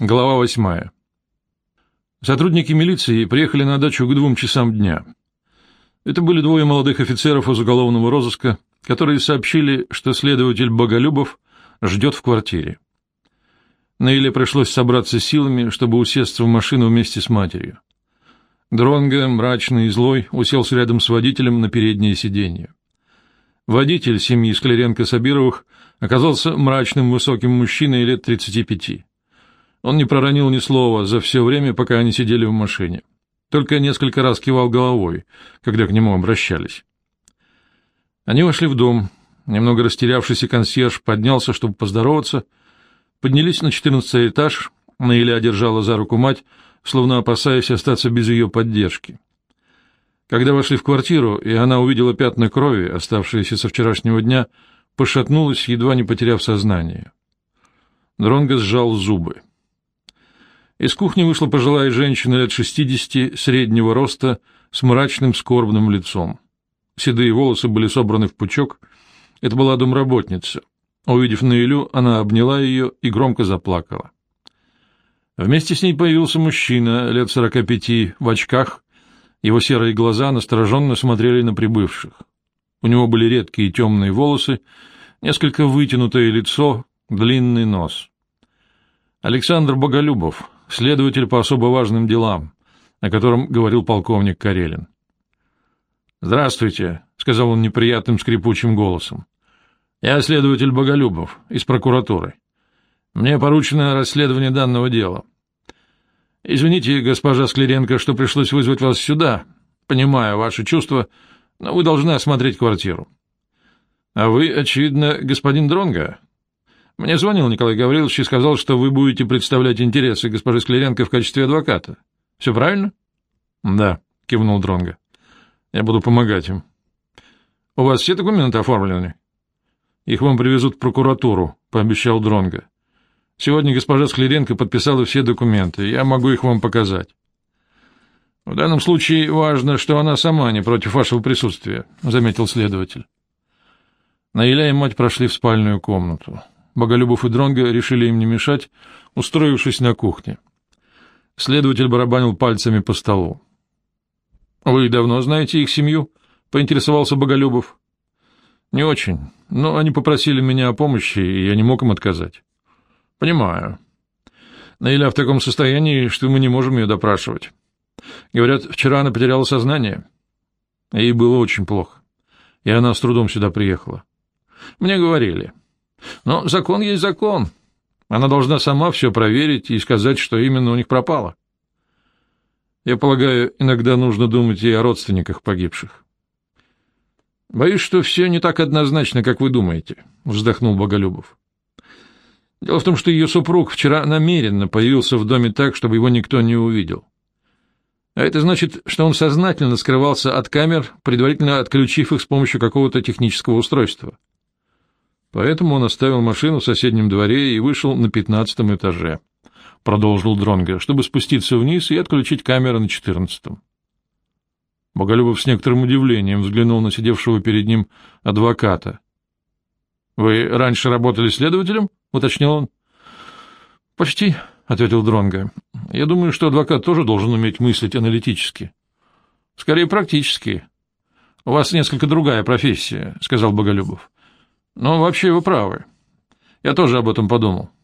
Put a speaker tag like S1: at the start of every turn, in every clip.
S1: Глава восьмая. Сотрудники милиции приехали на дачу к двум часам дня. Это были двое молодых офицеров из уголовного розыска, которые сообщили, что следователь Боголюбов ждет в квартире. Наиле пришлось собраться силами, чтобы усесться в машину вместе с матерью. Дронго, мрачный и злой, уселся рядом с водителем на переднее сиденье. Водитель семьи Скляренко-Сабировых оказался мрачным высоким мужчиной лет 35. Он не проронил ни слова за все время, пока они сидели в машине. Только несколько раз кивал головой, когда к нему обращались. Они вошли в дом. Немного растерявшийся консьерж поднялся, чтобы поздороваться. Поднялись на четырнадцатый этаж. Наиля держала за руку мать, словно опасаясь остаться без ее поддержки. Когда вошли в квартиру, и она увидела пятна крови, оставшиеся со вчерашнего дня, пошатнулась, едва не потеряв сознание. Дронго сжал зубы. Из кухни вышла пожилая женщина лет шестидесяти, среднего роста, с мрачным скорбным лицом. Седые волосы были собраны в пучок. Это была домработница. Увидев Наилю, она обняла ее и громко заплакала. Вместе с ней появился мужчина, лет сорока пяти, в очках. Его серые глаза настороженно смотрели на прибывших. У него были редкие темные волосы, несколько вытянутое лицо, длинный нос. Александр Боголюбов, следователь по особо важным делам, о котором говорил полковник Карелин. «Здравствуйте», — сказал он неприятным скрипучим голосом. «Я следователь Боголюбов из прокуратуры. Мне поручено расследование данного дела. Извините, госпожа Склеренко, что пришлось вызвать вас сюда. Понимаю ваши чувства, но вы должны осмотреть квартиру. А вы, очевидно, господин Дронга. Мне звонил Николай Гаврилович и сказал, что вы будете представлять интересы госпожи Склеренко в качестве адвоката. Все правильно? Да, кивнул Дронга. Я буду помогать им. У вас все документы оформлены? Их вам привезут в прокуратуру, пообещал Дронга. Сегодня госпожа Склеренко подписала все документы, я могу их вам показать. В данном случае важно, что она сама не против вашего присутствия, заметил следователь. Наиля и мать прошли в спальную комнату. Боголюбов и Дронга решили им не мешать, устроившись на кухне. Следователь барабанил пальцами по столу. — Вы давно знаете их семью? — поинтересовался Боголюбов. — Не очень, но они попросили меня о помощи, и я не мог им отказать. — Понимаю. Наиля в таком состоянии, что мы не можем ее допрашивать. Говорят, вчера она потеряла сознание. Ей было очень плохо, и она с трудом сюда приехала. Мне говорили. Но закон есть закон. Она должна сама все проверить и сказать, что именно у них пропало. Я полагаю, иногда нужно думать и о родственниках погибших. Боюсь, что все не так однозначно, как вы думаете, вздохнул Боголюбов. Дело в том, что ее супруг вчера намеренно появился в доме так, чтобы его никто не увидел. А это значит, что он сознательно скрывался от камер, предварительно отключив их с помощью какого-то технического устройства. Поэтому он оставил машину в соседнем дворе и вышел на пятнадцатом этаже. — продолжил Дронго, чтобы спуститься вниз и отключить камеры на четырнадцатом. Боголюбов с некоторым удивлением взглянул на сидевшего перед ним адвоката. — Вы раньше работали следователем? — уточнил он. — Почти, — ответил Дронго. — Я думаю, что адвокат тоже должен уметь мыслить аналитически. — Скорее, практически. — У вас несколько другая профессия, — сказал Боголюбов. — Но вообще вы правы. Я тоже об этом подумал. —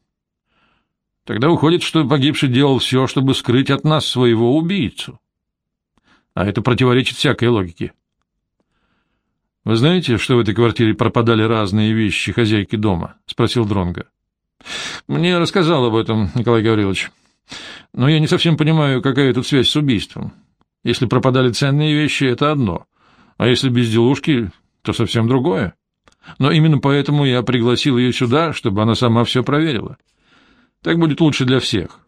S1: Тогда выходит, что погибший делал все, чтобы скрыть от нас своего убийцу. А это противоречит всякой логике. Вы знаете, что в этой квартире пропадали разные вещи хозяйки дома? спросил Дронга. Мне рассказал об этом Николай Гаврилович. Но я не совсем понимаю, какая тут связь с убийством. Если пропадали ценные вещи это одно, а если безделушки, то совсем другое. Но именно поэтому я пригласил ее сюда, чтобы она сама все проверила. Так будет лучше для всех.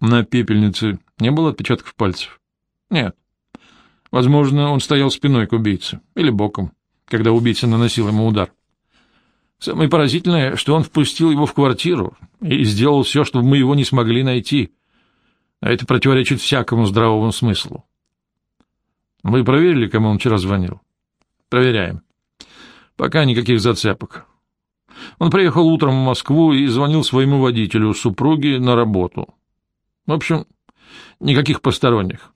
S1: На пепельнице не было отпечатков пальцев? Нет. Возможно, он стоял спиной к убийце или боком, когда убийца наносил ему удар. Самое поразительное, что он впустил его в квартиру и сделал все, чтобы мы его не смогли найти. А это противоречит всякому здравому смыслу. Вы проверили, кому он вчера звонил? Проверяем. Пока никаких зацепок. Он приехал утром в Москву и звонил своему водителю, супруге, на работу. В общем, никаких посторонних.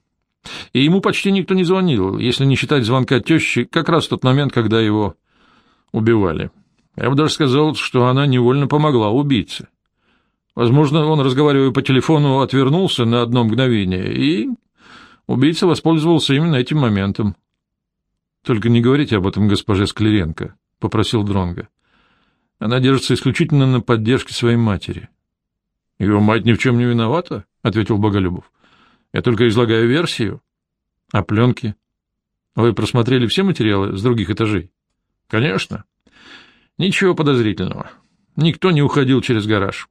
S1: И ему почти никто не звонил, если не считать звонка тещи, как раз в тот момент, когда его убивали. Я бы даже сказал, что она невольно помогла убийце. Возможно, он, разговаривая по телефону, отвернулся на одно мгновение, и убийца воспользовался именно этим моментом. — Только не говорите об этом госпоже Склеренко, — попросил Дронга. Она держится исключительно на поддержке своей матери. — Его мать ни в чем не виновата, — ответил Боголюбов. — Я только излагаю версию. — А пленки? Вы просмотрели все материалы с других этажей? — Конечно. Ничего подозрительного. Никто не уходил через гараж.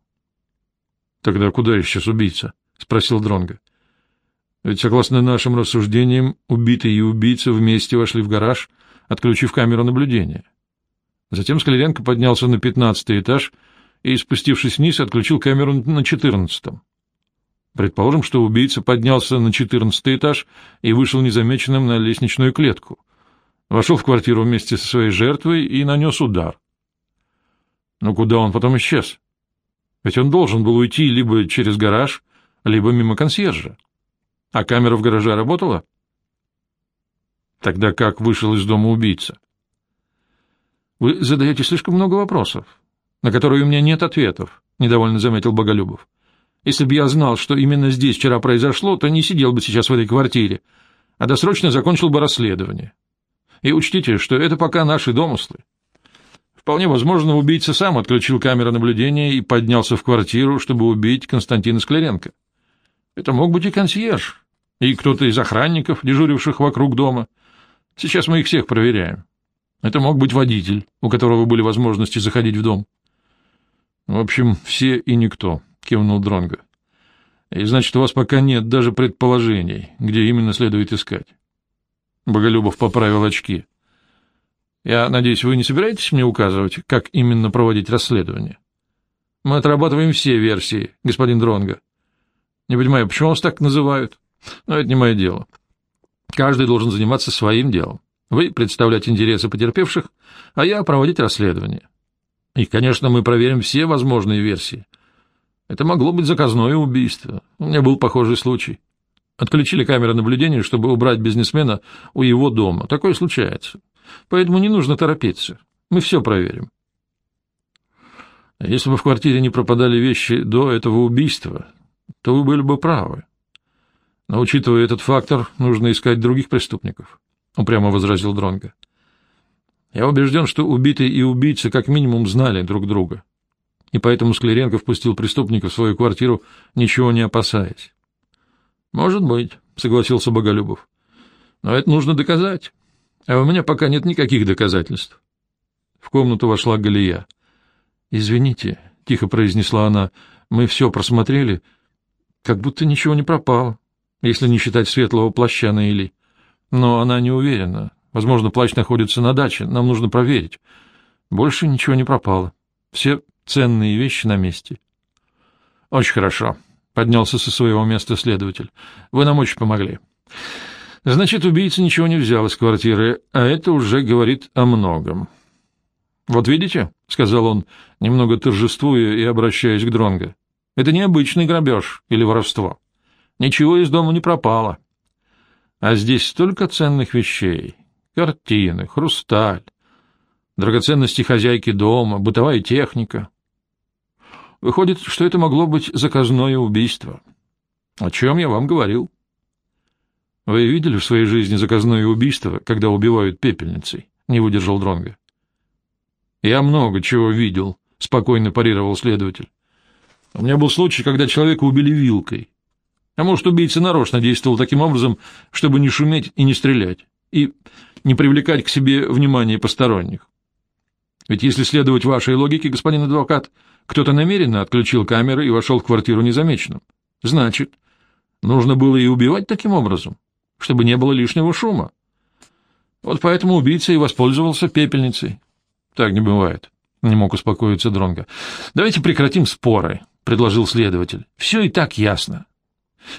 S1: — Тогда куда исчез убийца? спросил Дронга. Ведь согласно нашим рассуждениям, убитый и убийца вместе вошли в гараж, отключив камеру наблюдения. Затем Скляренко поднялся на пятнадцатый этаж и, спустившись вниз, отключил камеру на четырнадцатом. Предположим, что убийца поднялся на четырнадцатый этаж и вышел незамеченным на лестничную клетку. Вошел в квартиру вместе со своей жертвой и нанес удар. Но куда он потом исчез? Ведь он должен был уйти либо через гараж, либо мимо консьержа. А камера в гараже работала? Тогда как вышел из дома убийца? Вы задаете слишком много вопросов, на которые у меня нет ответов, — недовольно заметил Боголюбов. Если бы я знал, что именно здесь вчера произошло, то не сидел бы сейчас в этой квартире, а досрочно закончил бы расследование. И учтите, что это пока наши домыслы. Вполне возможно, убийца сам отключил камеры наблюдения и поднялся в квартиру, чтобы убить Константина Скляренко. Это мог быть и консьерж, и кто-то из охранников, дежуривших вокруг дома. Сейчас мы их всех проверяем. Это мог быть водитель, у которого были возможности заходить в дом. В общем, все и никто, кивнул Дронга. И значит, у вас пока нет даже предположений, где именно следует искать. Боголюбов поправил очки. Я надеюсь, вы не собираетесь мне указывать, как именно проводить расследование? Мы отрабатываем все версии, господин Дронга. Не понимаю, почему вас так называют? Но это не мое дело. Каждый должен заниматься своим делом. Вы представлять интересы потерпевших, а я проводить расследование. И, конечно, мы проверим все возможные версии. Это могло быть заказное убийство. У меня был похожий случай. Отключили камеры наблюдения, чтобы убрать бизнесмена у его дома. Такое случается. Поэтому не нужно торопиться. Мы все проверим. Если бы в квартире не пропадали вещи до этого убийства, то вы были бы правы. Но, учитывая этот фактор, нужно искать других преступников, — упрямо возразил Дронго. Я убежден, что убитый и убийца как минимум знали друг друга, и поэтому Склеренко впустил преступника в свою квартиру, ничего не опасаясь. — Может быть, — согласился Боголюбов. — Но это нужно доказать. А у меня пока нет никаких доказательств. В комнату вошла Галия. «Извините», — тихо произнесла она, — «мы все просмотрели, как будто ничего не пропало, если не считать светлого плаща на Или. Но она не уверена. Возможно, плащ находится на даче, нам нужно проверить. Больше ничего не пропало. Все ценные вещи на месте». «Очень хорошо», — поднялся со своего места следователь. «Вы нам очень помогли». Значит, убийца ничего не взял из квартиры, а это уже говорит о многом. «Вот видите», — сказал он, немного торжествуя и обращаясь к Дронго, — «это необычный грабеж или воровство. Ничего из дома не пропало. А здесь столько ценных вещей. Картины, хрусталь, драгоценности хозяйки дома, бытовая техника. Выходит, что это могло быть заказное убийство. О чем я вам говорил. Вы видели в своей жизни заказное убийство, когда убивают пепельницей? Не выдержал Дронга. Я много чего видел, спокойно парировал следователь. У меня был случай, когда человека убили вилкой. А может, убийца нарочно действовал таким образом, чтобы не шуметь и не стрелять, и не привлекать к себе внимание посторонних. Ведь если следовать вашей логике, господин адвокат, кто-то намеренно отключил камеры и вошел в квартиру незамеченным. Значит, нужно было и убивать таким образом чтобы не было лишнего шума. Вот поэтому убийца и воспользовался пепельницей. Так не бывает, не мог успокоиться Дронга. Давайте прекратим споры, предложил следователь. Все и так ясно.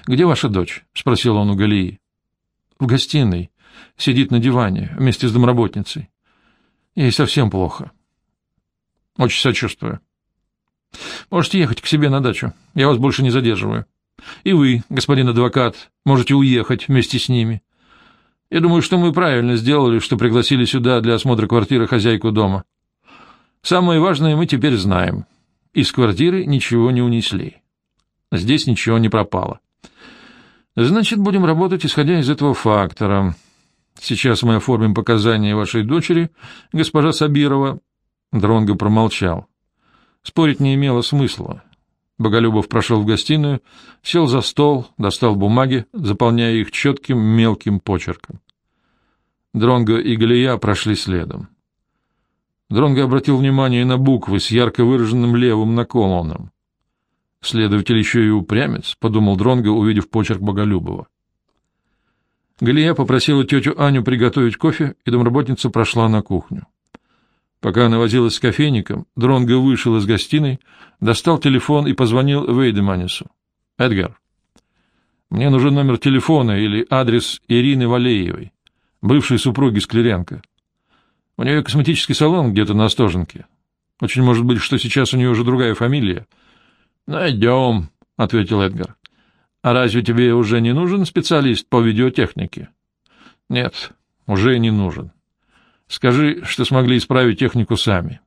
S1: Где ваша дочь? спросил он у Галии. В гостиной. Сидит на диване вместе с домработницей. Ей совсем плохо. Очень сочувствую. Можете ехать к себе на дачу. Я вас больше не задерживаю. И вы, господин адвокат, можете уехать вместе с ними. Я думаю, что мы правильно сделали, что пригласили сюда для осмотра квартиры хозяйку дома. Самое важное мы теперь знаем. Из квартиры ничего не унесли. Здесь ничего не пропало. Значит, будем работать, исходя из этого фактора. Сейчас мы оформим показания вашей дочери, госпожа Сабирова. Дронго промолчал. Спорить не имело смысла. Боголюбов прошел в гостиную, сел за стол, достал бумаги, заполняя их четким мелким почерком. Дронго и Галия прошли следом. Дронго обратил внимание на буквы с ярко выраженным левым наклоном. Следователь еще и упрямец, — подумал Дронго, увидев почерк Боголюбова. Галия попросила тетю Аню приготовить кофе, и домработница прошла на кухню. Пока она возилась с кофейником, Дронго вышел из гостиной, достал телефон и позвонил Вейдеманису. — Эдгар, мне нужен номер телефона или адрес Ирины Валеевой, бывшей супруги Склеренко. У нее косметический салон где-то на Остоженке. Очень может быть, что сейчас у нее уже другая фамилия. — Найдем, — ответил Эдгар. — А разве тебе уже не нужен специалист по видеотехнике? — Нет, уже не нужен. Скажи, что смогли исправить технику сами.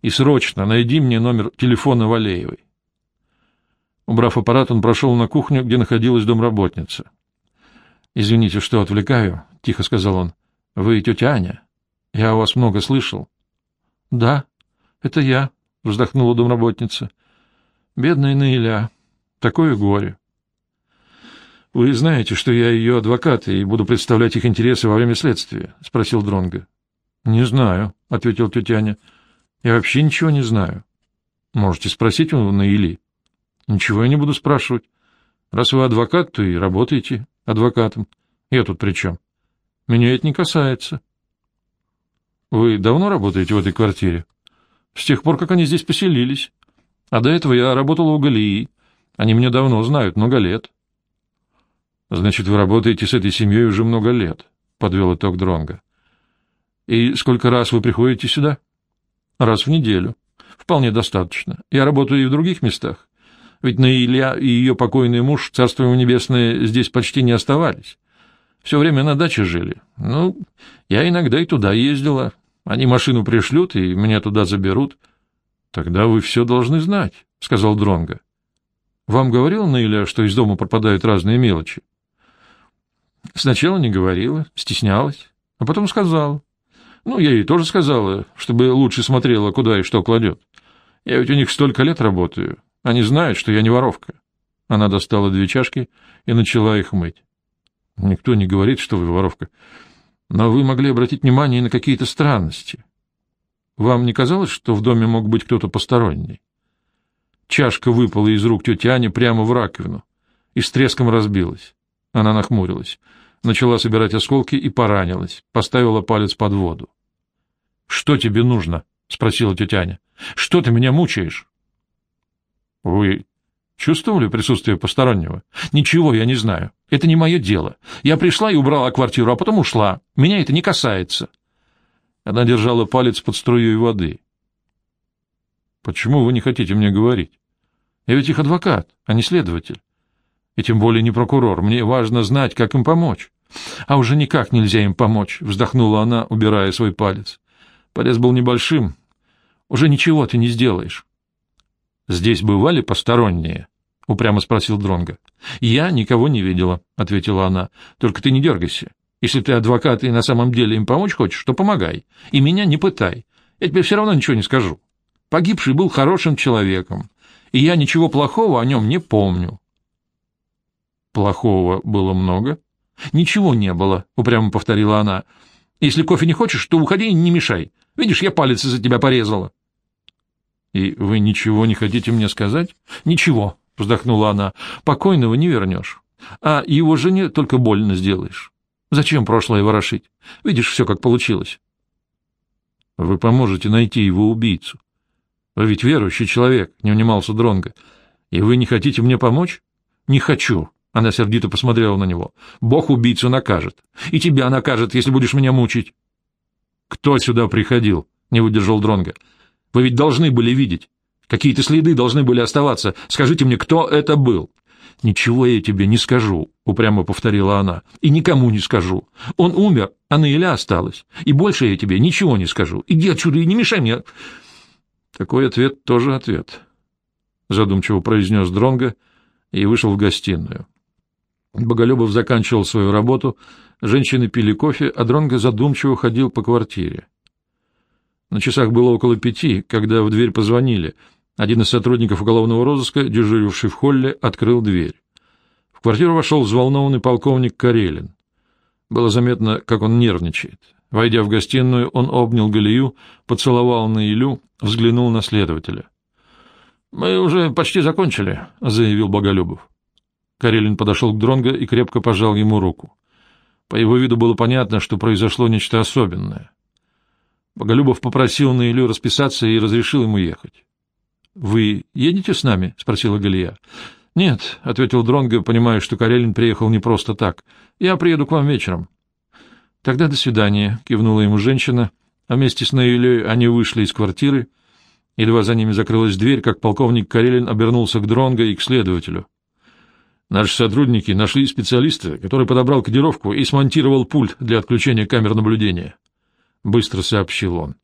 S1: И срочно найди мне номер телефона Валеевой. Убрав аппарат, он прошел на кухню, где находилась домработница. — Извините, что отвлекаю, — тихо сказал он. — Вы тетя Аня? Я о вас много слышал. — Да, это я, — вздохнула домработница. — Бедная Наиля. Такое горе. — Вы знаете, что я ее адвокат и буду представлять их интересы во время следствия? — спросил Дронга. Не знаю, — ответил тетя Я вообще ничего не знаю. Можете спросить у Наили. — Ничего я не буду спрашивать. Раз вы адвокат, то и работаете адвокатом. Я тут при чем? Меня это не касается. — Вы давно работаете в этой квартире? — С тех пор, как они здесь поселились. А до этого я работала у Галии. Они меня давно знают, много лет. — Значит, вы работаете с этой семьей уже много лет, — подвел итог Дронга. И сколько раз вы приходите сюда? Раз в неделю. Вполне достаточно. Я работаю и в других местах. Ведь на Илья и ее покойный муж, царство ему небесное, здесь почти не оставались. Все время на даче жили. Ну, я иногда и туда ездила. Они машину пришлют, и меня туда заберут. Тогда вы все должны знать, — сказал Дронга. Вам говорила Наиля, что из дома пропадают разные мелочи? Сначала не говорила, стеснялась, а потом сказала. Ну, я ей тоже сказала, чтобы лучше смотрела, куда и что кладет. Я ведь у них столько лет работаю. Они знают, что я не воровка. Она достала две чашки и начала их мыть. Никто не говорит, что вы воровка. Но вы могли обратить внимание на какие-то странности. Вам не казалось, что в доме мог быть кто-то посторонний? Чашка выпала из рук тети Ани прямо в раковину и с треском разбилась. Она нахмурилась начала собирать осколки и поранилась, поставила палец под воду. — Что тебе нужно? — спросила тетя Аня. — Что ты меня мучаешь? — Вы чувствовали присутствие постороннего? — Ничего я не знаю. Это не мое дело. Я пришла и убрала квартиру, а потом ушла. Меня это не касается. Она держала палец под струей воды. — Почему вы не хотите мне говорить? Я ведь их адвокат, а не следователь. И тем более не прокурор. Мне важно знать, как им помочь. А уже никак нельзя им помочь, вздохнула она, убирая свой палец. Палец был небольшим. Уже ничего ты не сделаешь. Здесь бывали посторонние? упрямо спросил Дронга. Я никого не видела, ответила она. Только ты не дергайся. Если ты адвокат и на самом деле им помочь хочешь, то помогай. И меня не пытай. Я тебе все равно ничего не скажу. Погибший был хорошим человеком, и я ничего плохого о нем не помню. Плохого было много? Ничего не было, упрямо повторила она. Если кофе не хочешь, то уходи и не мешай. Видишь, я палец из-за тебя порезала. И вы ничего не хотите мне сказать? Ничего, вздохнула она. Покойного не вернешь. А его жене только больно сделаешь. Зачем прошлое ворошить? Видишь, все как получилось. Вы поможете найти его убийцу. Вы ведь верующий человек, не унимался Дронга. И вы не хотите мне помочь? Не хочу, она сердито посмотрела на него. «Бог убийцу накажет. И тебя накажет, если будешь меня мучить». «Кто сюда приходил?» — не выдержал Дронга. Вы ведь должны были видеть. Какие-то следы должны были оставаться. Скажите мне, кто это был? Ничего я тебе не скажу, упрямо повторила она. И никому не скажу. Он умер, а Наиля осталась. И больше я тебе ничего не скажу. Иди отсюда и не мешай мне. Такой ответ тоже ответ, задумчиво произнес Дронга и вышел в гостиную. Боголюбов заканчивал свою работу, женщины пили кофе, а Дронго задумчиво ходил по квартире. На часах было около пяти, когда в дверь позвонили. Один из сотрудников уголовного розыска, дежуривший в холле, открыл дверь. В квартиру вошел взволнованный полковник Карелин. Было заметно, как он нервничает. Войдя в гостиную, он обнял Галию, поцеловал на Илю, взглянул на следователя. — Мы уже почти закончили, — заявил Боголюбов. Карелин подошел к Дронго и крепко пожал ему руку. По его виду было понятно, что произошло нечто особенное. Боголюбов попросил Наилю расписаться и разрешил ему ехать. — Вы едете с нами? — спросила Галия. — Нет, — ответил Дронго, понимая, что Карелин приехал не просто так. — Я приеду к вам вечером. — Тогда до свидания, — кивнула ему женщина, а вместе с Наилей они вышли из квартиры. Едва за ними закрылась дверь, как полковник Карелин обернулся к Дронго и к следователю. Наши сотрудники нашли специалиста, который подобрал кодировку и смонтировал пульт для отключения камер наблюдения. Быстро сообщил он.